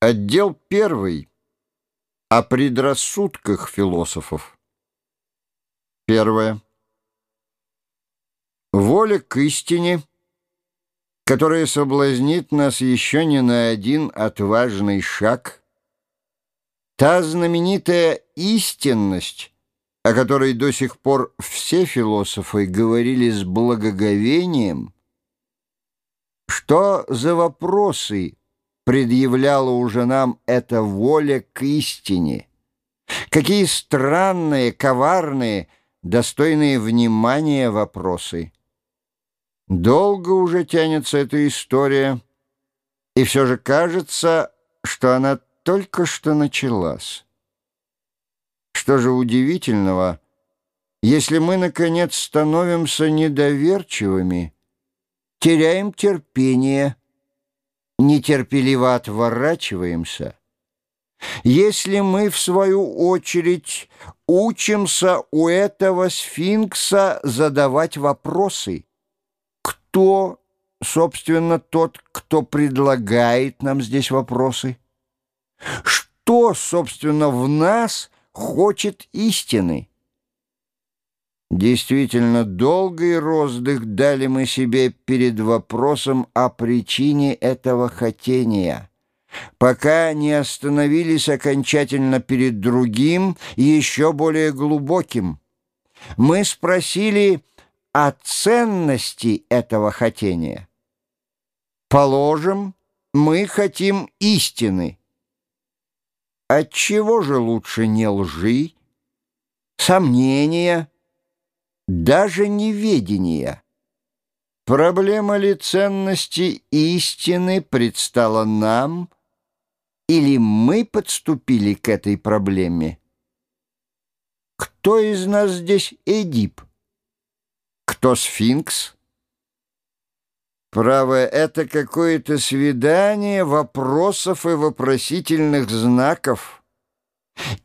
Отдел первый. О предрассудках философов. Первое. Воля к истине, которая соблазнит нас еще не на один отважный шаг. Та знаменитая истинность, о которой до сих пор все философы говорили с благоговением. Что за вопросы предъявляла уже нам эта воля к истине. Какие странные, коварные, достойные внимания вопросы. Долго уже тянется эта история, и все же кажется, что она только что началась. Что же удивительного, если мы, наконец, становимся недоверчивыми, теряем терпение, нетерпеливо отворачиваемся, если мы, в свою очередь, учимся у этого сфинкса задавать вопросы, кто, собственно, тот, кто предлагает нам здесь вопросы? Что, собственно, в нас хочет истины? Действительно, долгий роздых дали мы себе перед вопросом о причине этого хотения, пока не остановились окончательно перед другим еще более глубоким. Мы спросили о ценности этого хотения. Положим, мы хотим истины. Отчего же лучше не лжи, сомнения, даже неведения. Проблема ли ценности истины предстала нам, или мы подступили к этой проблеме? Кто из нас здесь Эдип? Кто сфинкс? Право, это какое-то свидание вопросов и вопросительных знаков —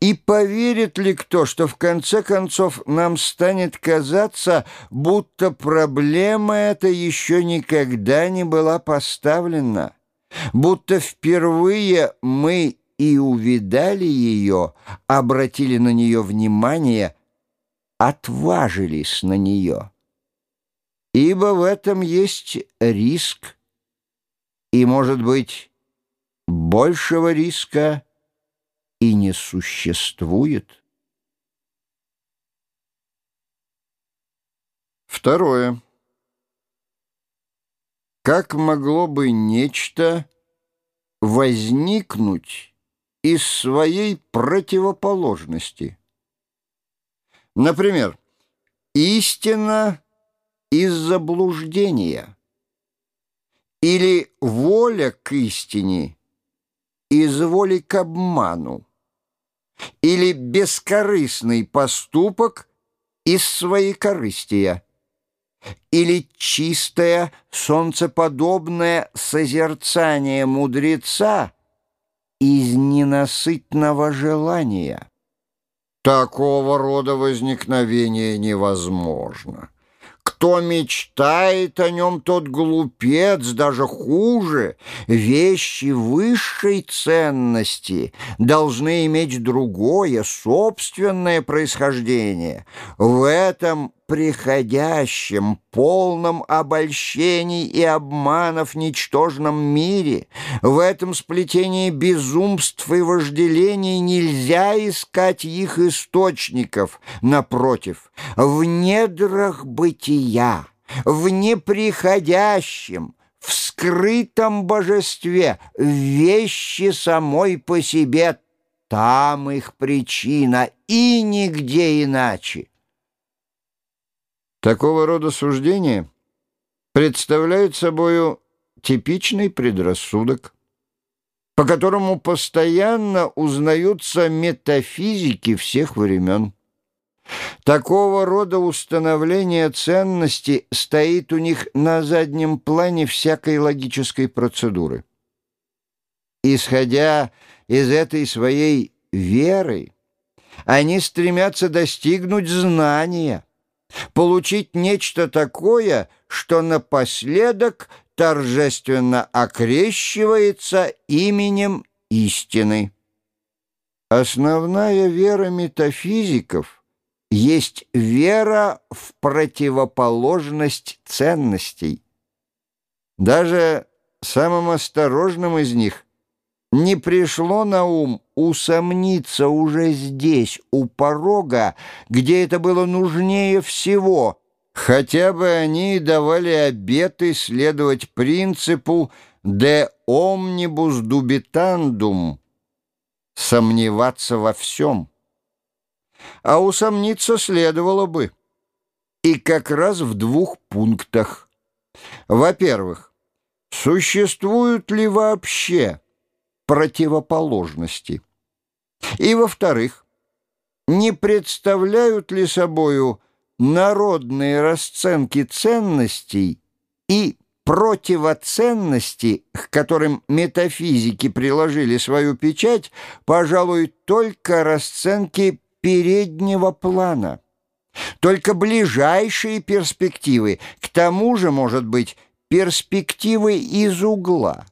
и поверит ли кто, что в конце концов нам станет казаться, будто проблема эта еще никогда не была поставлена, будто впервые мы и увидали ее, обратили на нее внимание, отважились на нее. Ибо в этом есть риск, и, может быть, большего риска — и не существует. Второе. Как могло бы нечто возникнуть из своей противоположности? Например, истина из заблуждения или воля к истине из воли к обману или бескорыстный поступок из своей корыстия, или чистое солнцеподобное созерцание мудреца из ненасытного желания. Такого рода возникновение невозможно. Кто мечтает о нем, тот глупец, даже хуже. Вещи высшей ценности должны иметь другое, собственное происхождение. В этом приходящем, полном обольщений и обманов ничтожном мире, в этом сплетении безумств и вожделений нельзя искать их источников. Напротив, в недрах бытия, в неприходящем, в скрытом божестве, в вещи самой по себе, там их причина и нигде иначе. Такого рода суждения представляют собою типичный предрассудок, по которому постоянно узнаются метафизики всех времен. Такого рода установление ценности стоит у них на заднем плане всякой логической процедуры. Исходя из этой своей веры, они стремятся достигнуть знания – получить нечто такое, что напоследок торжественно окрещивается именем истины. Основная вера метафизиков есть вера в противоположность ценностей. Даже самым осторожным из них не пришло на ум усомниться уже здесь, у порога, где это было нужнее всего, хотя бы они давали обеты следовать принципу «de omnibus dubitandum» сомневаться во всем. А усомниться следовало бы. И как раз в двух пунктах. Во-первых, существуют ли вообще противоположности? И во-вторых, не представляют ли собою народные расценки ценностей и противоценности, к которым метафизики приложили свою печать, пожалуй, только расценки переднего плана. Только ближайшие перспективы, к тому же, может быть, перспективы из угла,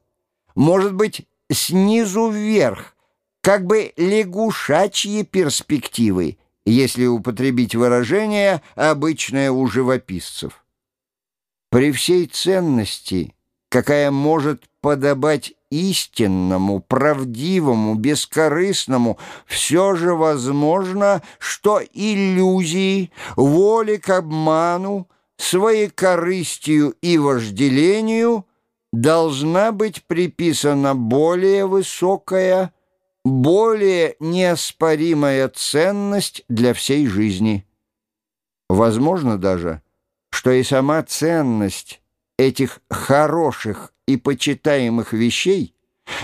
может быть, снизу вверх, как бы лягушачьи перспективы, если употребить выражение, обычное у живописцев. При всей ценности, какая может подобать истинному, правдивому, бескорыстному, все же возможно, что иллюзии, воли к обману, своей корыстью и вожделению должна быть приписана более высокая, более неоспоримая ценность для всей жизни. Возможно даже – что и сама ценность этих хороших и почитаемых вещей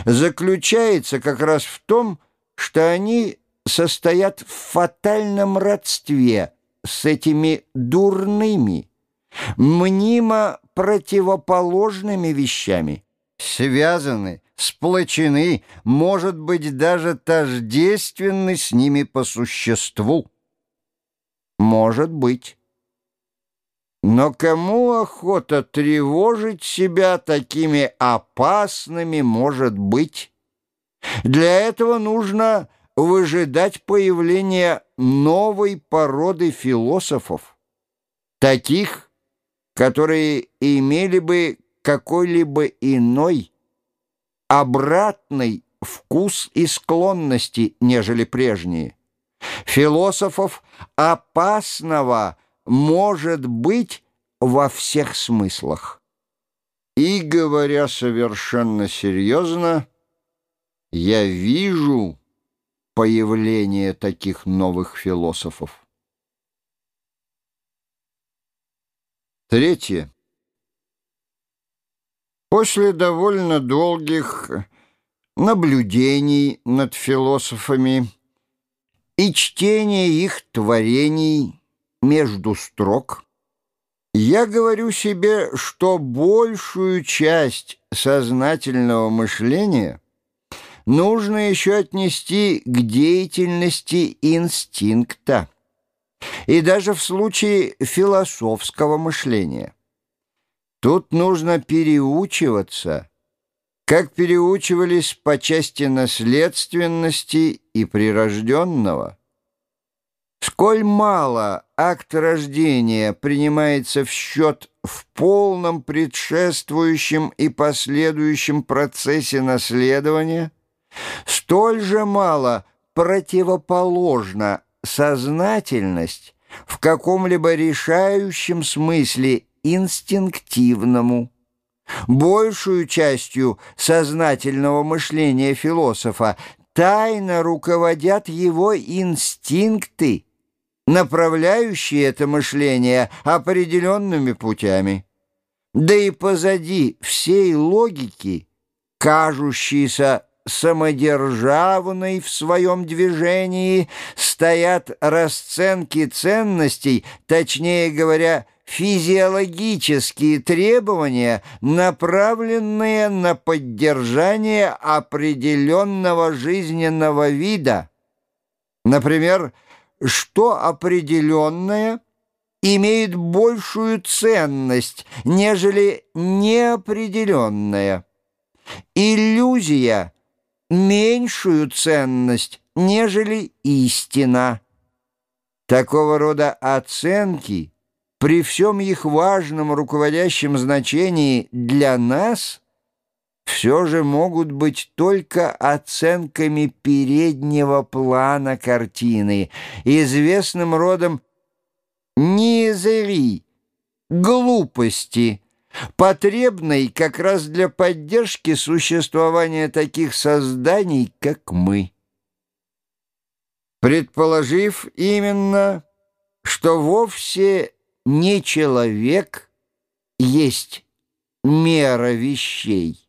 заключается как раз в том, что они состоят в фатальном родстве с этими дурными, мнимо противоположными вещами, связаны, сплочены, может быть, даже тождественны с ними по существу. Может быть. Но кому охота тревожить себя такими опасными может быть? Для этого нужно выжидать появления новой породы философов, таких, которые имели бы какой-либо иной, обратный вкус и склонности, нежели прежние. Философов опасного – может быть во всех смыслах. И, говоря совершенно серьезно, я вижу появление таких новых философов. Третье. После довольно долгих наблюдений над философами и чтения их творений между строк, я говорю себе, что большую часть сознательного мышления нужно еще отнести к деятельности инстинкта, и даже в случае философского мышления. Тут нужно переучиваться, как переучивались по части наследственности и прирожденного. Сколь мало акт рождения принимается в счет в полном предшествующем и последующем процессе наследования, столь же мало противоположна сознательность в каком-либо решающем смысле инстинктивному. Большую частью сознательного мышления философа тайно руководят его инстинкты, направляющие это мышление определенными путями. Да и позади всей логики, кажущейся самодержавной в своем движении, стоят расценки ценностей, точнее говоря, физиологические требования, направленные на поддержание определенного жизненного вида. Например, что определенное имеет большую ценность, нежели неопределенное. Иллюзия меньшую ценность, нежели истина. Такого рода оценки при всем их важном руководящем значении для нас все же могут быть только оценками переднего плана картины, известным родом низери, глупости, потребной как раз для поддержки существования таких созданий, как мы. Предположив именно, что вовсе не человек есть мера вещей,